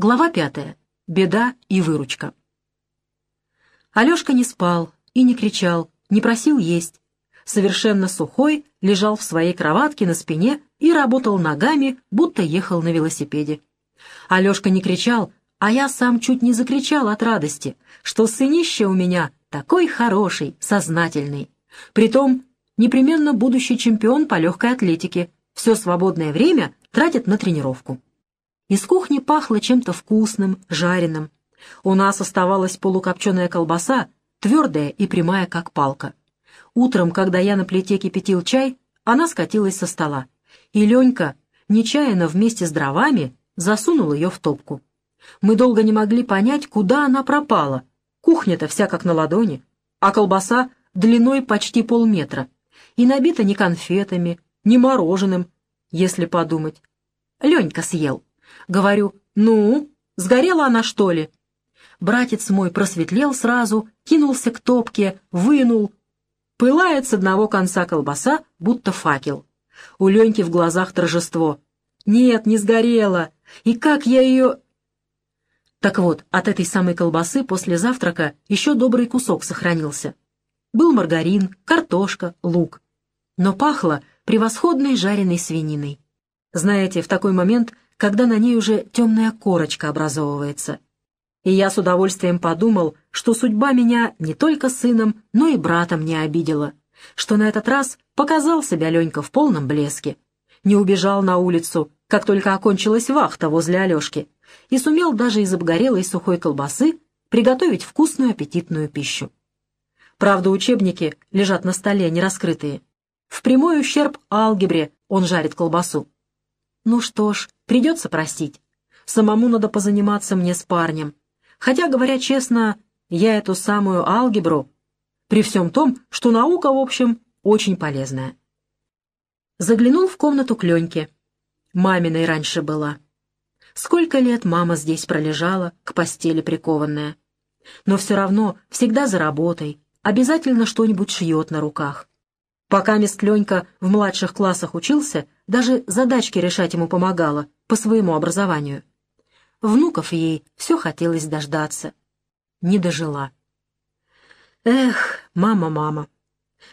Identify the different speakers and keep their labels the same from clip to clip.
Speaker 1: Глава пятая. Беда и выручка. Алешка не спал и не кричал, не просил есть. Совершенно сухой лежал в своей кроватке на спине и работал ногами, будто ехал на велосипеде. Алешка не кричал, а я сам чуть не закричал от радости, что сынище у меня такой хороший, сознательный. Притом непременно будущий чемпион по легкой атлетике, все свободное время тратит на тренировку. Из кухни пахло чем-то вкусным, жареным. У нас оставалась полукопченая колбаса, твердая и прямая, как палка. Утром, когда я на плите кипятил чай, она скатилась со стола. И Ленька, нечаянно вместе с дровами, засунул ее в топку. Мы долго не могли понять, куда она пропала. Кухня-то вся как на ладони, а колбаса длиной почти полметра. И набита не конфетами, не мороженым, если подумать. Ленька съел. Говорю, ну, сгорела она, что ли? Братец мой просветлел сразу, кинулся к топке, вынул. Пылает с одного конца колбаса, будто факел. У Леньки в глазах торжество. Нет, не сгорела. И как я ее... Так вот, от этой самой колбасы после завтрака еще добрый кусок сохранился. Был маргарин, картошка, лук. Но пахло превосходной жареной свининой. Знаете, в такой момент когда на ней уже темная корочка образовывается. И я с удовольствием подумал, что судьба меня не только сыном, но и братом не обидела, что на этот раз показал себя Ленька в полном блеске, не убежал на улицу, как только окончилась вахта возле Алешки, и сумел даже из обгорелой сухой колбасы приготовить вкусную аппетитную пищу. Правда, учебники лежат на столе, не раскрытые. В прямой ущерб алгебре он жарит колбасу. Ну что ж, придется простить. Самому надо позаниматься мне с парнем. Хотя, говоря честно, я эту самую алгебру, при всем том, что наука, в общем, очень полезная. Заглянул в комнату к Леньке. Маминой раньше была. Сколько лет мама здесь пролежала, к постели прикованная. Но все равно всегда за работой, обязательно что-нибудь шьет на руках. Пока мест Ленька в младших классах учился, даже задачки решать ему помогала по своему образованию. Внуков ей все хотелось дождаться. Не дожила. Эх, мама, мама.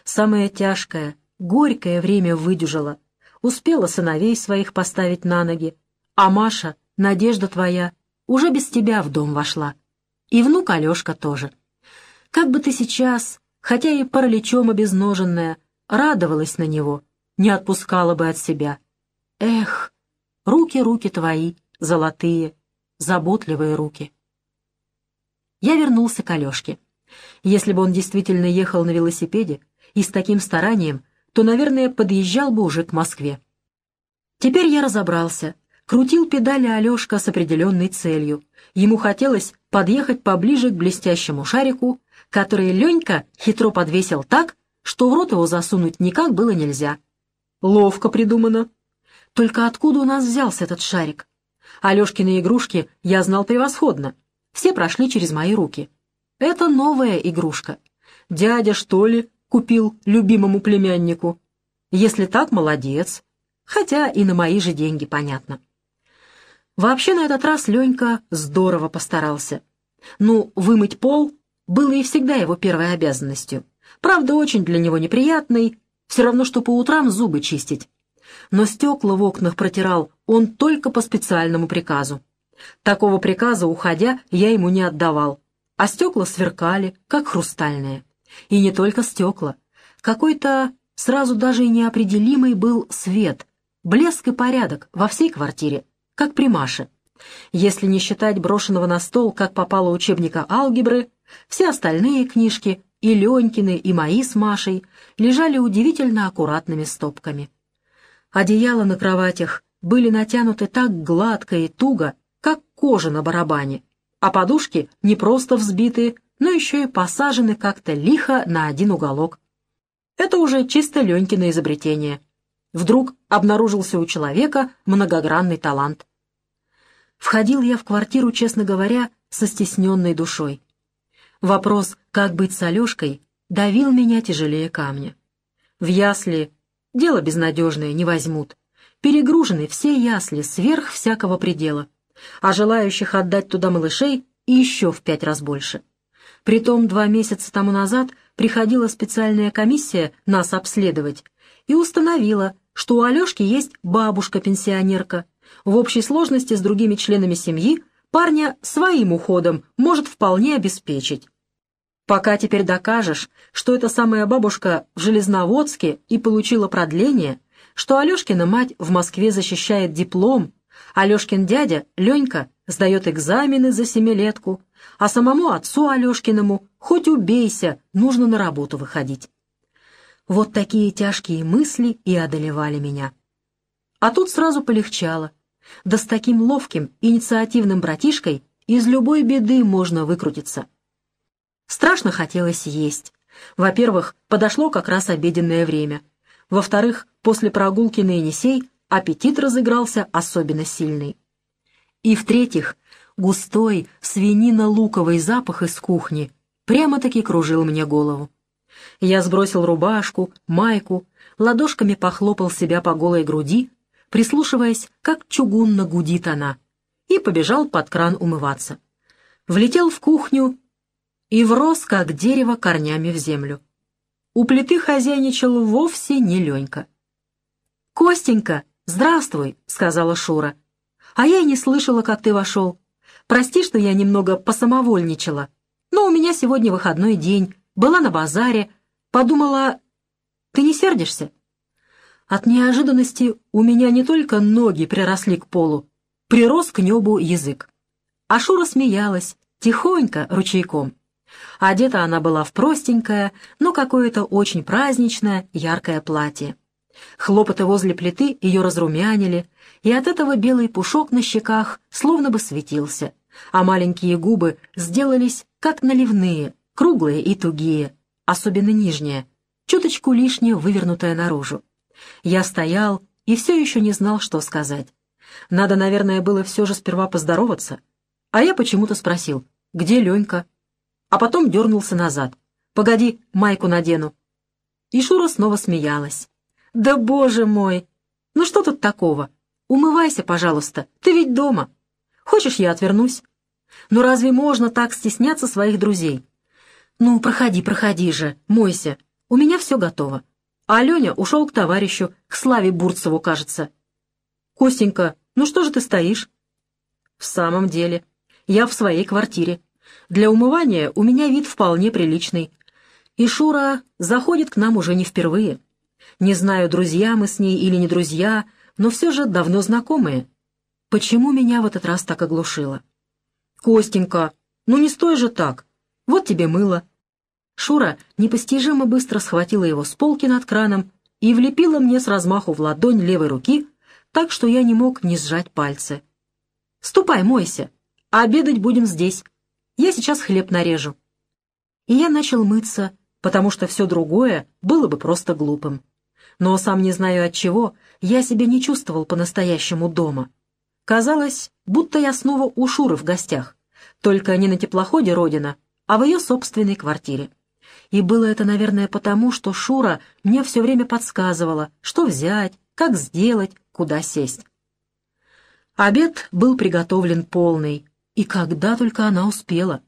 Speaker 1: Самое тяжкое, горькое время выдюжила. Успела сыновей своих поставить на ноги. А Маша, надежда твоя, уже без тебя в дом вошла. И внук Алешка тоже. Как бы ты сейчас, хотя и параличом обезноженная, радовалась на него, не отпускала бы от себя. Эх, руки, руки твои, золотые, заботливые руки. Я вернулся к Алешке. Если бы он действительно ехал на велосипеде и с таким старанием, то, наверное, подъезжал бы уже к Москве. Теперь я разобрался. Крутил педали Алешка с определенной целью. Ему хотелось подъехать поближе к блестящему шарику, который Ленька хитро подвесил так, что в рот его засунуть никак было нельзя. Ловко придумано. Только откуда у нас взялся этот шарик? Алешкины игрушки я знал превосходно. Все прошли через мои руки. Это новая игрушка. Дядя, что ли, купил любимому племяннику? Если так, молодец. Хотя и на мои же деньги, понятно. Вообще на этот раз Ленька здорово постарался. Ну, вымыть пол было и всегда его первой обязанностью. Правда, очень для него неприятный, все равно, что по утрам зубы чистить. Но стекла в окнах протирал он только по специальному приказу. Такого приказа, уходя, я ему не отдавал. А стекла сверкали, как хрустальные. И не только стекла. Какой-то сразу даже и неопределимый был свет, блеск и порядок во всей квартире, как при Маше. Если не считать брошенного на стол, как попало учебника алгебры, все остальные книжки и Ленькины, и мои с Машей лежали удивительно аккуратными стопками. Одеяла на кроватях были натянуты так гладко и туго, как кожа на барабане, а подушки не просто взбиты, но еще и посажены как-то лихо на один уголок. Это уже чисто Ленькино изобретение. Вдруг обнаружился у человека многогранный талант. Входил я в квартиру, честно говоря, со стесненной душой. Вопрос, как быть с Алешкой, давил меня тяжелее камня. В ясли дело безнадежное не возьмут. Перегружены все ясли сверх всякого предела. а желающих отдать туда малышей еще в пять раз больше. Притом два месяца тому назад приходила специальная комиссия нас обследовать и установила, что у Алешки есть бабушка-пенсионерка. В общей сложности с другими членами семьи парня своим уходом может вполне обеспечить. Пока теперь докажешь, что эта самая бабушка в Железноводске и получила продление, что Алешкина мать в Москве защищает диплом, Алешкин дядя, Ленька, сдает экзамены за семилетку, а самому отцу Алешкиному, хоть убейся, нужно на работу выходить. Вот такие тяжкие мысли и одолевали меня. А тут сразу полегчало. Да с таким ловким, инициативным братишкой из любой беды можно выкрутиться. Страшно хотелось есть. Во-первых, подошло как раз обеденное время. Во-вторых, после прогулки на Енисей аппетит разыгрался особенно сильный. И в-третьих, густой свинина-луковый запах из кухни прямо-таки кружил мне голову. Я сбросил рубашку, майку, ладошками похлопал себя по голой груди, прислушиваясь, как чугунно гудит она, и побежал под кран умываться. Влетел в кухню и врос, как дерево, корнями в землю. У плиты хозяйничал вовсе не Ленька. «Костенька, здравствуй», — сказала Шура. «А я и не слышала, как ты вошел. Прости, что я немного посамовольничала. Но у меня сегодня выходной день, была на базаре, подумала... Ты не сердишься?» От неожиданности у меня не только ноги приросли к полу, прирос к небу язык. А Шура смеялась, тихонько, ручейком. Одета она была в простенькое, но какое-то очень праздничное, яркое платье. Хлопоты возле плиты ее разрумянили, и от этого белый пушок на щеках словно бы светился, а маленькие губы сделались как наливные, круглые и тугие, особенно нижняя, чуточку лишнее вывернутая наружу. Я стоял и все еще не знал, что сказать. Надо, наверное, было все же сперва поздороваться. А я почему-то спросил, где Ленька? А потом дернулся назад. «Погоди, майку надену». И Шура снова смеялась. «Да боже мой! Ну что тут такого? Умывайся, пожалуйста, ты ведь дома. Хочешь, я отвернусь? Ну разве можно так стесняться своих друзей? Ну, проходи, проходи же, мойся, у меня все готово. А Аленя ушел к товарищу, к Славе Бурцеву, кажется. Костенька, ну что же ты стоишь? В самом деле, я в своей квартире. Для умывания у меня вид вполне приличный. И Шура заходит к нам уже не впервые. Не знаю, друзья мы с ней или не друзья, но все же давно знакомые. Почему меня в этот раз так оглушило? «Костенька, ну не стой же так. Вот тебе мыло». Шура непостижимо быстро схватила его с полки над краном и влепила мне с размаху в ладонь левой руки, так что я не мог не сжать пальцы. «Ступай, мойся, а обедать будем здесь». Я сейчас хлеб нарежу». И я начал мыться, потому что все другое было бы просто глупым. Но, сам не знаю от чего, я себя не чувствовал по-настоящему дома. Казалось, будто я снова у Шуры в гостях, только не на теплоходе «Родина», а в ее собственной квартире. И было это, наверное, потому, что Шура мне все время подсказывала, что взять, как сделать, куда сесть. Обед был приготовлен полный, и когда только она успела.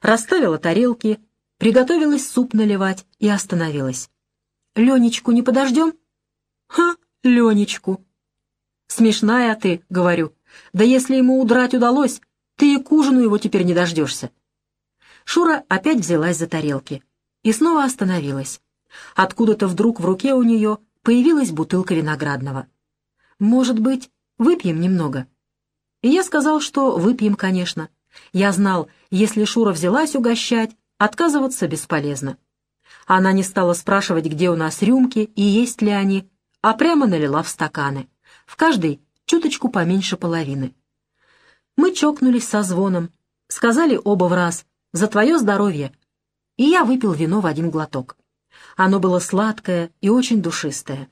Speaker 1: Расставила тарелки, приготовилась суп наливать и остановилась. «Ленечку не подождем?» «Ха, Ленечку!» «Смешная ты», — говорю. «Да если ему удрать удалось, ты и к ужину его теперь не дождешься». Шура опять взялась за тарелки и снова остановилась. Откуда-то вдруг в руке у нее появилась бутылка виноградного. «Может быть, выпьем немного?» И я сказал, что выпьем, конечно. Я знал, если Шура взялась угощать, отказываться бесполезно. Она не стала спрашивать, где у нас рюмки и есть ли они, а прямо налила в стаканы. В каждой чуточку поменьше половины. Мы чокнулись со звоном, сказали оба в раз «За твое здоровье!» И я выпил вино в один глоток. Оно было сладкое и очень душистое.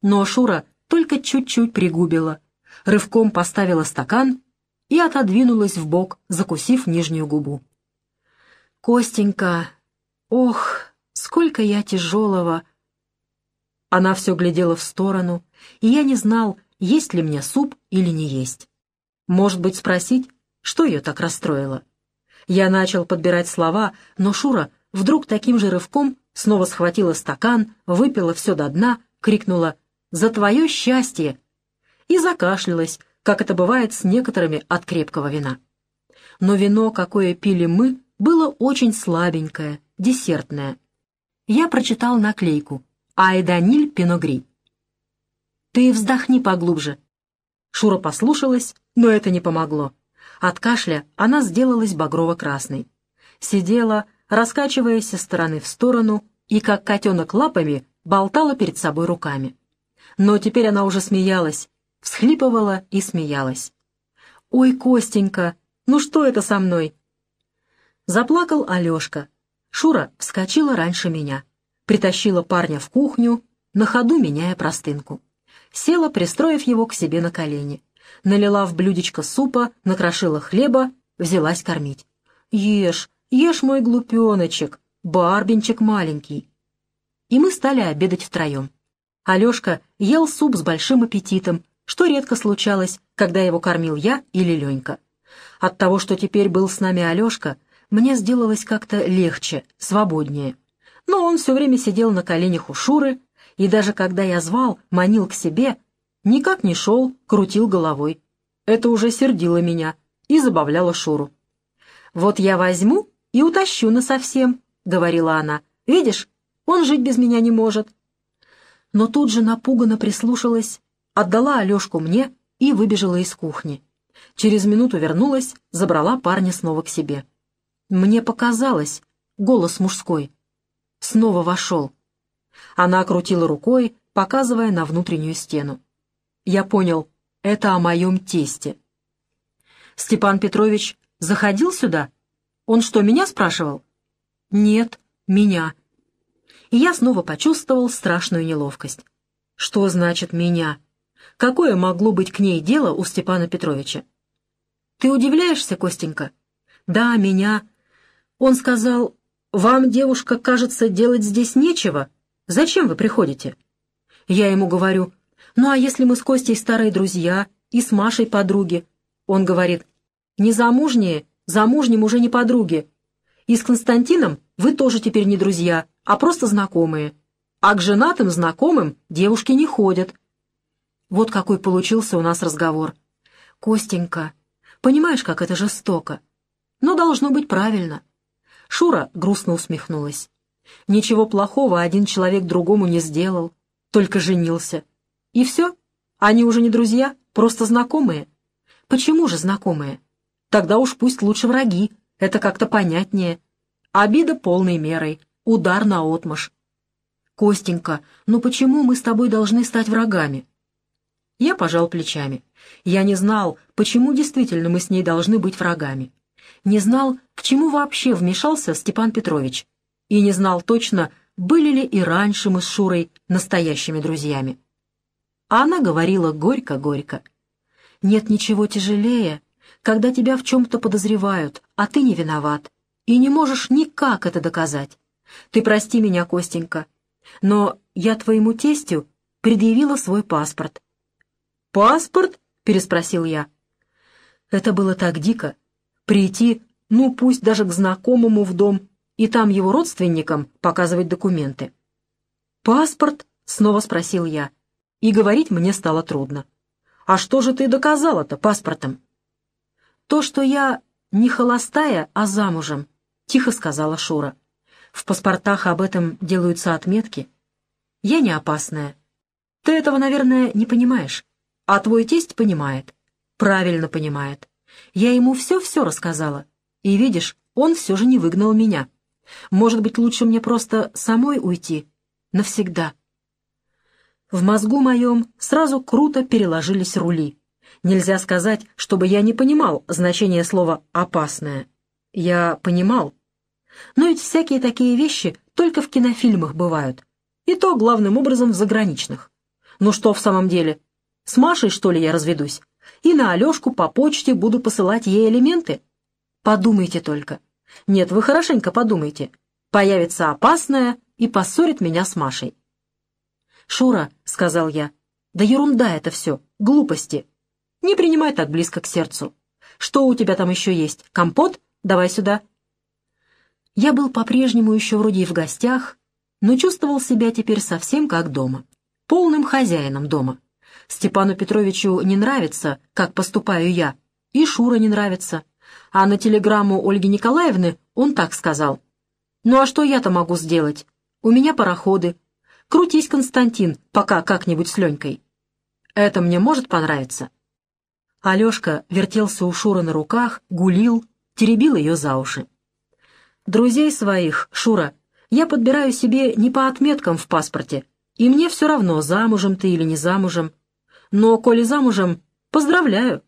Speaker 1: Но Шура только чуть-чуть пригубила — рывком поставила стакан и отодвинулась в бок, закусив нижнюю губу. «Костенька, ох, сколько я тяжелого!» Она все глядела в сторону, и я не знал, есть ли мне суп или не есть. Может быть, спросить, что ее так расстроило? Я начал подбирать слова, но Шура вдруг таким же рывком снова схватила стакан, выпила все до дна, крикнула «За твое счастье!» И закашлялась, как это бывает с некоторыми от крепкого вина. Но вино, какое пили мы, было очень слабенькое, десертное. Я прочитал наклейку «Айданиль Пиногри». «Ты вздохни поглубже». Шура послушалась, но это не помогло. От кашля она сделалась багрово-красной. Сидела, раскачиваясь со стороны в сторону, и, как котенок лапами, болтала перед собой руками. Но теперь она уже смеялась, всхлипывала и смеялась. «Ой, Костенька, ну что это со мной?» Заплакал Алешка. Шура вскочила раньше меня, притащила парня в кухню, на ходу меняя простынку. Села, пристроив его к себе на колени. Налила в блюдечко супа, накрошила хлеба, взялась кормить. «Ешь, ешь, мой глупеночек, барбинчик маленький». И мы стали обедать втроем. Алешка ел суп с большим аппетитом, что редко случалось, когда его кормил я или Ленька. От того, что теперь был с нами Алешка, мне сделалось как-то легче, свободнее. Но он все время сидел на коленях у Шуры, и даже когда я звал, манил к себе, никак не шел, крутил головой. Это уже сердило меня и забавляло Шуру. «Вот я возьму и утащу насовсем», — говорила она. «Видишь, он жить без меня не может». Но тут же напуганно прислушалась отдала Алешку мне и выбежала из кухни. Через минуту вернулась, забрала парня снова к себе. Мне показалось, голос мужской. Снова вошел. Она окрутила рукой, показывая на внутреннюю стену. Я понял, это о моем тесте. Степан Петрович заходил сюда? Он что, меня спрашивал? Нет, меня. И я снова почувствовал страшную неловкость. Что значит «меня»? Какое могло быть к ней дело у Степана Петровича? «Ты удивляешься, Костенька?» «Да, меня». Он сказал, «Вам, девушка, кажется, делать здесь нечего. Зачем вы приходите?» Я ему говорю, «Ну а если мы с Костей старые друзья и с Машей подруги?» Он говорит, «Не замужние, замужним уже не подруги. И с Константином вы тоже теперь не друзья, а просто знакомые. А к женатым знакомым девушки не ходят». Вот какой получился у нас разговор. «Костенька, понимаешь, как это жестоко? Но должно быть правильно». Шура грустно усмехнулась. «Ничего плохого один человек другому не сделал, только женился. И все? Они уже не друзья, просто знакомые. Почему же знакомые? Тогда уж пусть лучше враги, это как-то понятнее. Обида полной мерой, удар на отмашь. Костенька, ну почему мы с тобой должны стать врагами? Я пожал плечами. Я не знал, почему действительно мы с ней должны быть врагами. Не знал, к чему вообще вмешался Степан Петрович. И не знал точно, были ли и раньше мы с Шурой настоящими друзьями. А она говорила горько-горько. «Нет ничего тяжелее, когда тебя в чем-то подозревают, а ты не виноват, и не можешь никак это доказать. Ты прости меня, Костенька, но я твоему тестю предъявила свой паспорт, «Паспорт?» — переспросил я. Это было так дико. Прийти, ну пусть даже к знакомому в дом, и там его родственникам показывать документы. «Паспорт?» — снова спросил я. И говорить мне стало трудно. «А что же ты доказала-то паспортом?» «То, что я не холостая, а замужем», — тихо сказала Шура. «В паспортах об этом делаются отметки. Я не опасная. Ты этого, наверное, не понимаешь. А твой тесть понимает. Правильно понимает. Я ему все-все рассказала. И видишь, он все же не выгнал меня. Может быть, лучше мне просто самой уйти? Навсегда. В мозгу моем сразу круто переложились рули. Нельзя сказать, чтобы я не понимал значение слова «опасное». Я понимал. Но ведь всякие такие вещи только в кинофильмах бывают. И то главным образом в заграничных. Ну что в самом деле, с Машей, что ли, я разведусь? И на Алешку по почте буду посылать ей элементы? Подумайте только. Нет, вы хорошенько подумайте. Появится опасная и поссорит меня с Машей. «Шура», — сказал я, — «да ерунда это все, глупости. Не принимай так близко к сердцу. Что у тебя там еще есть? Компот? Давай сюда». Я был по-прежнему еще вроде и в гостях, но чувствовал себя теперь совсем как дома, полным хозяином дома. Степану Петровичу не нравится, как поступаю я, и Шура не нравится. А на телеграмму Ольги Николаевны он так сказал. «Ну а что я-то могу сделать? У меня пароходы. Крутись, Константин, пока как-нибудь с Ленькой. Это мне может понравиться?» Алешка вертелся у Шуры на руках, гулил, теребил ее за уши. «Друзей своих, Шура, я подбираю себе не по отметкам в паспорте, и мне все равно, замужем ты или не замужем. Но, коли замужем, поздравляю.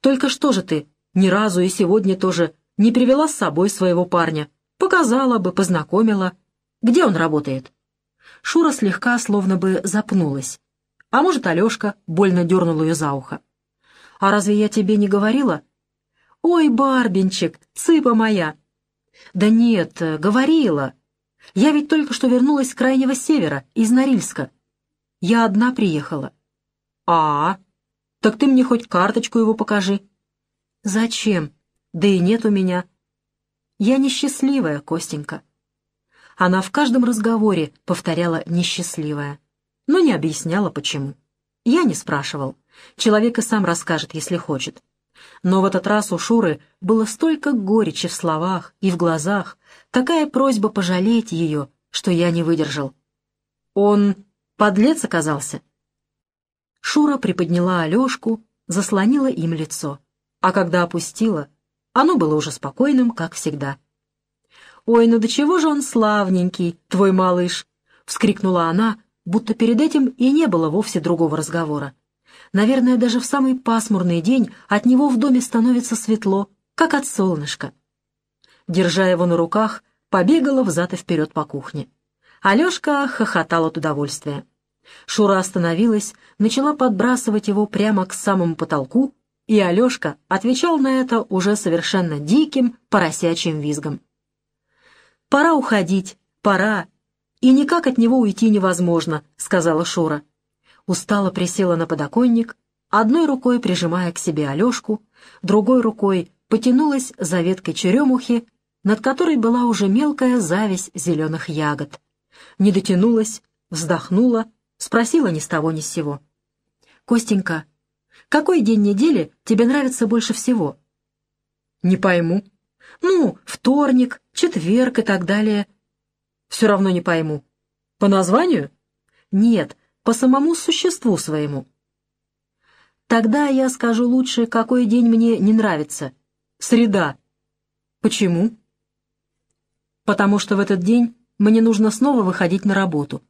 Speaker 1: Только что же ты, ни разу и сегодня тоже, не привела с собой своего парня? Показала бы, познакомила. Где он работает?» Шура слегка словно бы запнулась. А может, Алешка больно дернул ее за ухо. «А разве я тебе не говорила?» «Ой, Барбинчик, цыпа моя!» «Да нет, говорила. Я ведь только что вернулась с Крайнего Севера, из Норильска. Я одна приехала». «А, так ты мне хоть карточку его покажи». «Зачем? Да и нет у меня». «Я несчастливая, Костенька». Она в каждом разговоре повторяла «несчастливая», но не объясняла, почему. Я не спрашивал. Человек и сам расскажет, если хочет. Но в этот раз у Шуры было столько горечи в словах и в глазах, такая просьба пожалеть ее, что я не выдержал. Он подлец оказался. Шура приподняла Алешку, заслонила им лицо, а когда опустила, оно было уже спокойным, как всегда. «Ой, ну до чего же он славненький, твой малыш!» — вскрикнула она, будто перед этим и не было вовсе другого разговора. Наверное, даже в самый пасмурный день от него в доме становится светло, как от солнышка. Держа его на руках, побегала взад и вперед по кухне. Алешка хохотал от удовольствия. Шура остановилась, начала подбрасывать его прямо к самому потолку, и Алешка отвечал на это уже совершенно диким, поросячьим визгом. «Пора уходить, пора, и никак от него уйти невозможно», — сказала Шура устало присела на подоконник, одной рукой прижимая к себе Алешку, другой рукой потянулась за веткой черемухи, над которой была уже мелкая зависть зеленых ягод. Не дотянулась, вздохнула, спросила ни с того ни с сего. «Костенька, какой день недели тебе нравится больше всего?» «Не пойму». «Ну, вторник, четверг и так далее». «Все равно не пойму». «По названию?» «Нет, по самому существу своему. Тогда я скажу лучше, какой день мне не нравится. Среда. Почему? Потому что в этот день мне нужно снова выходить на работу.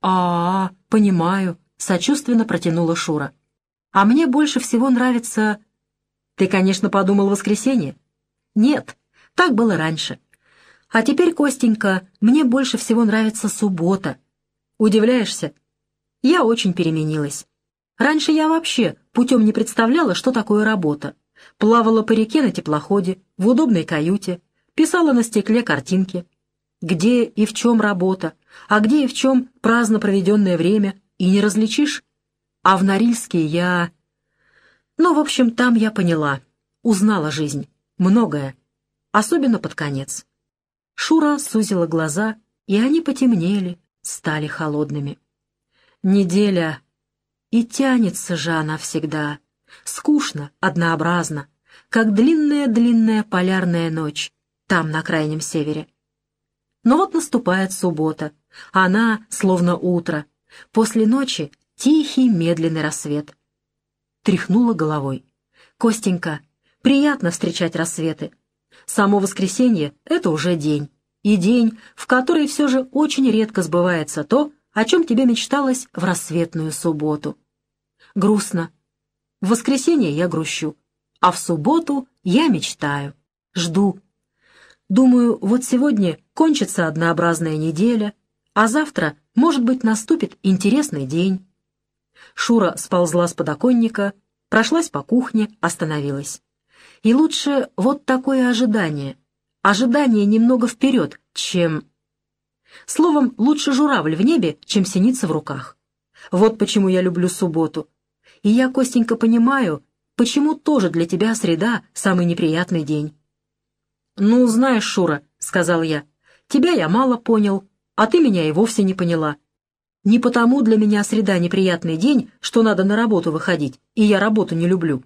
Speaker 1: А, -а, понимаю, сочувственно протянула Шура. А мне больше всего нравится... Ты, конечно, подумал воскресенье? Нет, так было раньше. А теперь, Костенька, мне больше всего нравится суббота. Удивляешься? я очень переменилась. Раньше я вообще путем не представляла, что такое работа. Плавала по реке на теплоходе, в удобной каюте, писала на стекле картинки. Где и в чем работа, а где и в чем праздно проведенное время, и не различишь. А в Норильске я... Ну, в общем, там я поняла, узнала жизнь, многое, особенно под конец. Шура сузила глаза, и они потемнели, стали холодными. Неделя. И тянется же она всегда. Скучно, однообразно, как длинная-длинная полярная ночь там, на крайнем севере. Но вот наступает суббота. Она, словно утро. После ночи тихий, медленный рассвет. Тряхнула головой. «Костенька, приятно встречать рассветы. Само воскресенье — это уже день. И день, в который все же очень редко сбывается то, о чем тебе мечталось в рассветную субботу. Грустно. В воскресенье я грущу, а в субботу я мечтаю, жду. Думаю, вот сегодня кончится однообразная неделя, а завтра, может быть, наступит интересный день. Шура сползла с подоконника, прошлась по кухне, остановилась. И лучше вот такое ожидание. Ожидание немного вперед, чем Словом, лучше журавль в небе, чем синица в руках. Вот почему я люблю субботу. И я, Костенька, понимаю, почему тоже для тебя среда — самый неприятный день?» «Ну, знаешь, Шура», — сказал я, — «тебя я мало понял, а ты меня и вовсе не поняла. Не потому для меня среда неприятный день, что надо на работу выходить, и я работу не люблю.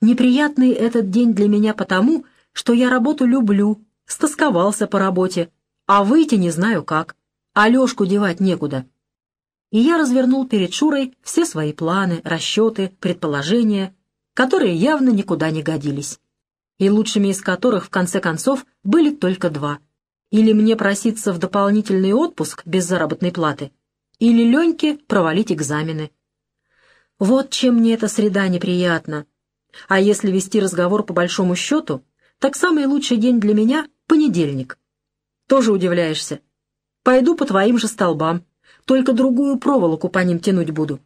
Speaker 1: Неприятный этот день для меня потому, что я работу люблю, стосковался по работе, а выйти не знаю как, Алешку девать некуда. И я развернул перед Шурой все свои планы, расчеты, предположения, которые явно никуда не годились, и лучшими из которых, в конце концов, были только два. Или мне проситься в дополнительный отпуск без заработной платы, или Леньке провалить экзамены. Вот чем мне эта среда неприятна. А если вести разговор по большому счету, так самый лучший день для меня — понедельник. Тоже удивляешься. Пойду по твоим же столбам, только другую проволоку по ним тянуть буду.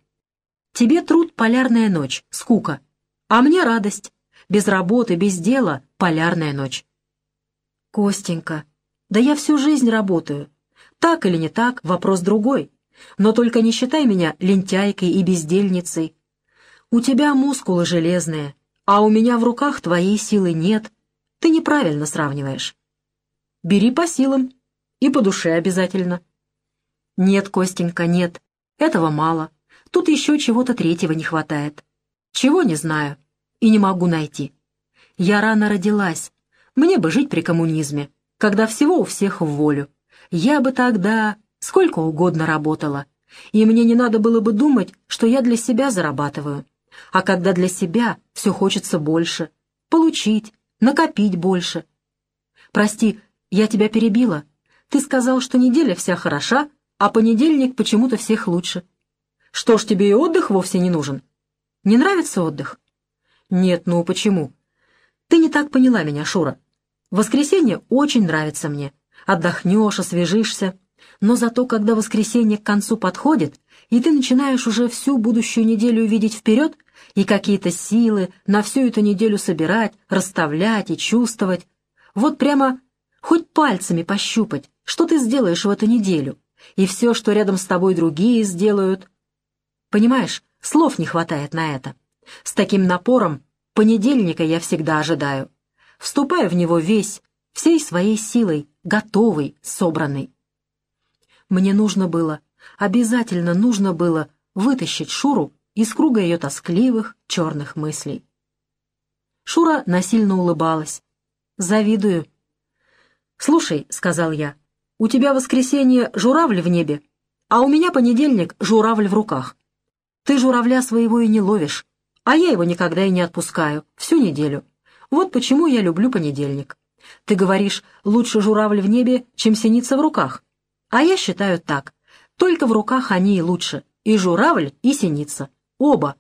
Speaker 1: Тебе труд — полярная ночь, скука, а мне радость. Без работы, без дела — полярная ночь. Костенька, да я всю жизнь работаю. Так или не так, вопрос другой. Но только не считай меня лентяйкой и бездельницей. У тебя мускулы железные, а у меня в руках твоей силы нет. Ты неправильно сравниваешь. Бери по силам и по душе обязательно. Нет, Костенька, нет, этого мало. Тут еще чего-то третьего не хватает. Чего не знаю и не могу найти. Я рано родилась. Мне бы жить при коммунизме, когда всего у всех в волю. Я бы тогда сколько угодно работала, и мне не надо было бы думать, что я для себя зарабатываю. А когда для себя все хочется больше, получить, накопить больше. Прости, я тебя перебила. Ты сказал, что неделя вся хороша, а понедельник почему-то всех лучше. Что ж, тебе и отдых вовсе не нужен? Не нравится отдых? Нет, ну почему? Ты не так поняла меня, Шура. Воскресенье очень нравится мне. Отдохнешь, освежишься. Но зато, когда воскресенье к концу подходит, и ты начинаешь уже всю будущую неделю видеть вперед, и какие-то силы на всю эту неделю собирать, расставлять и чувствовать, вот прямо хоть пальцами пощупать, что ты сделаешь в эту неделю, и все, что рядом с тобой другие сделают. Понимаешь, слов не хватает на это. С таким напором понедельника я всегда ожидаю. Вступаю в него весь, всей своей силой, готовый, собранный. Мне нужно было, обязательно нужно было вытащить Шуру из круга ее тоскливых, черных мыслей. Шура насильно улыбалась. «Завидую». «Слушай», — сказал я, — «у тебя воскресенье журавль в небе, а у меня понедельник журавль в руках. Ты журавля своего и не ловишь, а я его никогда и не отпускаю, всю неделю. Вот почему я люблю понедельник. Ты говоришь, лучше журавль в небе, чем синица в руках. А я считаю так. Только в руках они и лучше. И журавль, и синица. Оба.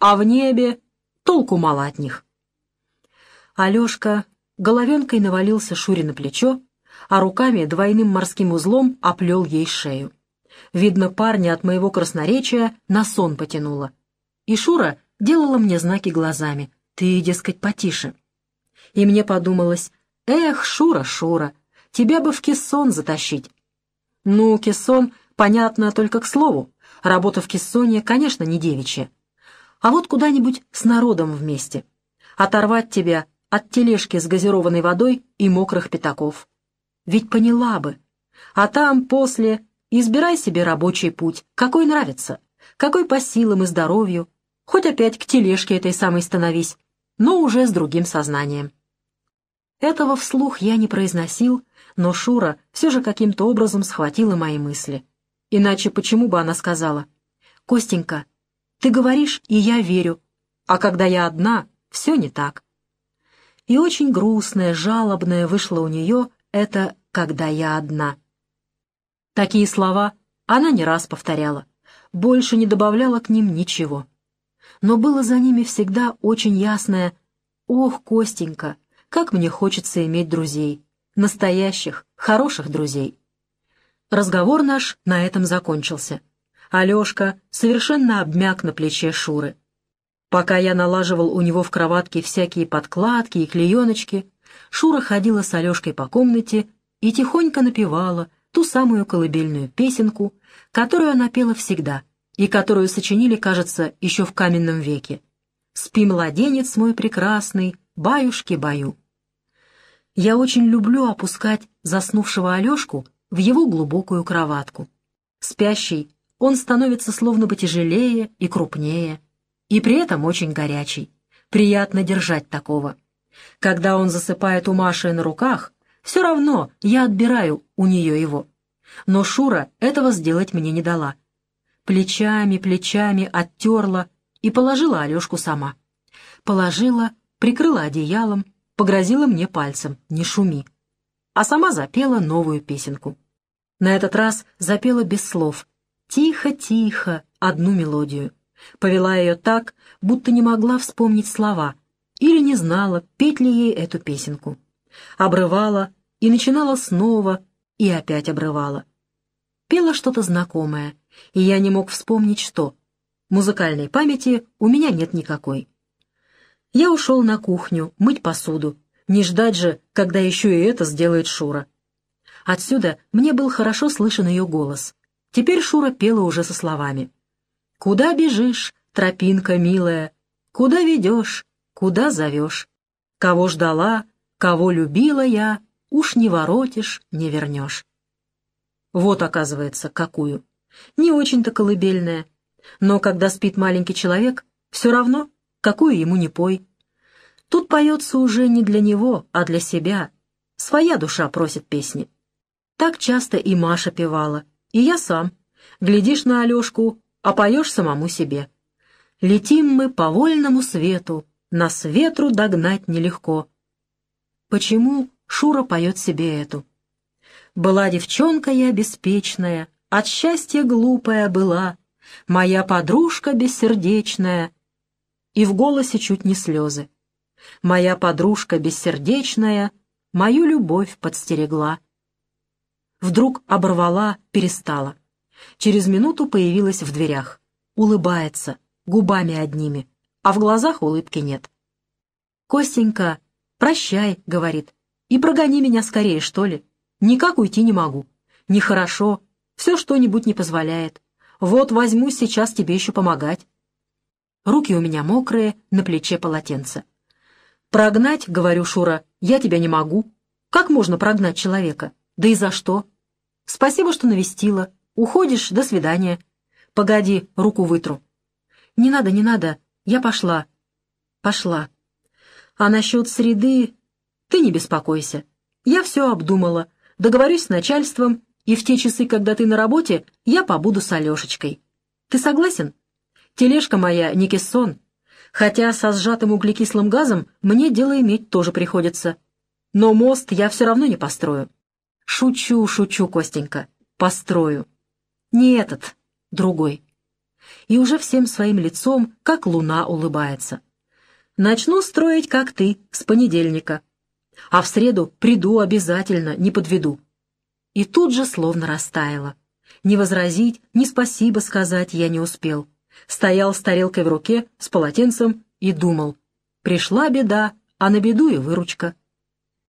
Speaker 1: А в небе толку мало от них. Алешка головенкой навалился Шуре на плечо, а руками двойным морским узлом оплел ей шею. Видно, парня от моего красноречия на сон потянуло. И Шура делала мне знаки глазами. Ты, дескать, потише. И мне подумалось, эх, Шура, Шура, тебя бы в кессон затащить. Ну, кессон, понятно, только к слову. Работа в кессоне, конечно, не девичья. А вот куда-нибудь с народом вместе. Оторвать тебя от тележки с газированной водой и мокрых пятаков. Ведь поняла бы. А там, после, избирай себе рабочий путь, какой нравится, какой по силам и здоровью, Хоть опять к тележке этой самой становись, но уже с другим сознанием. Этого вслух я не произносил, но Шура все же каким-то образом схватила мои мысли. Иначе почему бы она сказала, «Костенька, ты говоришь, и я верю, а когда я одна, все не так». И очень грустное, жалобное вышло у нее это «когда я одна». Такие слова она не раз повторяла, больше не добавляла к ним ничего но было за ними всегда очень ясное «Ох, Костенька, как мне хочется иметь друзей, настоящих, хороших друзей». Разговор наш на этом закончился. Алешка совершенно обмяк на плече Шуры. Пока я налаживал у него в кроватке всякие подкладки и клееночки, Шура ходила с Алешкой по комнате и тихонько напевала ту самую колыбельную песенку, которую она пела всегда — и которую сочинили, кажется, еще в каменном веке. Спи, младенец мой прекрасный, баюшки-баю. Я очень люблю опускать заснувшего Алешку в его глубокую кроватку. Спящий, он становится словно бы тяжелее и крупнее, и при этом очень горячий. Приятно держать такого. Когда он засыпает у Маши на руках, все равно я отбираю у нее его. Но Шура этого сделать мне не дала. Плечами, плечами оттерла и положила Алешку сама. Положила, прикрыла одеялом, погрозила мне пальцем «не шуми», а сама запела новую песенку. На этот раз запела без слов, тихо-тихо, одну мелодию. Повела ее так, будто не могла вспомнить слова или не знала, петь ли ей эту песенку. Обрывала и начинала снова, и опять обрывала. Пела что-то знакомое, и я не мог вспомнить, что. Музыкальной памяти у меня нет никакой. Я ушел на кухню мыть посуду. Не ждать же, когда еще и это сделает Шура. Отсюда мне был хорошо слышен ее голос. Теперь Шура пела уже со словами. «Куда бежишь, тропинка милая? Куда ведешь? Куда зовешь? Кого ждала, кого любила я, уж не воротишь, не вернешь». Вот, оказывается, какую. Не очень-то колыбельная. Но когда спит маленький человек, все равно какую ему не пой. Тут поется уже не для него, а для себя. Своя душа просит песни. Так часто и Маша певала, и я сам. Глядишь на Алешку, а поешь самому себе. Летим мы по вольному свету, нас ветру догнать нелегко. Почему Шура поет себе эту? Была девчонка я беспечная, от счастья глупая была, моя подружка бессердечная, и в голосе чуть не слезы. Моя подружка бессердечная мою любовь подстерегла. Вдруг оборвала, перестала. Через минуту появилась в дверях. Улыбается, губами одними, а в глазах улыбки нет. «Костенька, прощай», — говорит, — «и прогони меня скорее, что ли. Никак уйти не могу. Нехорошо, все что-нибудь не позволяет. Вот возьмусь сейчас тебе еще помогать. Руки у меня мокрые, на плече полотенце. «Прогнать, — говорю, Шура, — я тебя не могу. Как можно прогнать человека? Да и за что? Спасибо, что навестила. Уходишь, до свидания. Погоди, руку вытру». «Не надо, не надо, я пошла». «Пошла». «А насчет среды ты не беспокойся. Я все обдумала, договорюсь с начальством, и в те часы, когда ты на работе, я побуду с Алешечкой. Ты согласен?» Тележка моя не кессон, хотя со сжатым углекислым газом мне дело иметь тоже приходится. Но мост я все равно не построю. Шучу, шучу, Костенька, построю. Не этот, другой. И уже всем своим лицом, как луна, улыбается. Начну строить, как ты, с понедельника. А в среду приду обязательно, не подведу. И тут же словно растаяло. Ни возразить, ни спасибо сказать я не успел стоял с тарелкой в руке, с полотенцем и думал. Пришла беда, а на беду и выручка.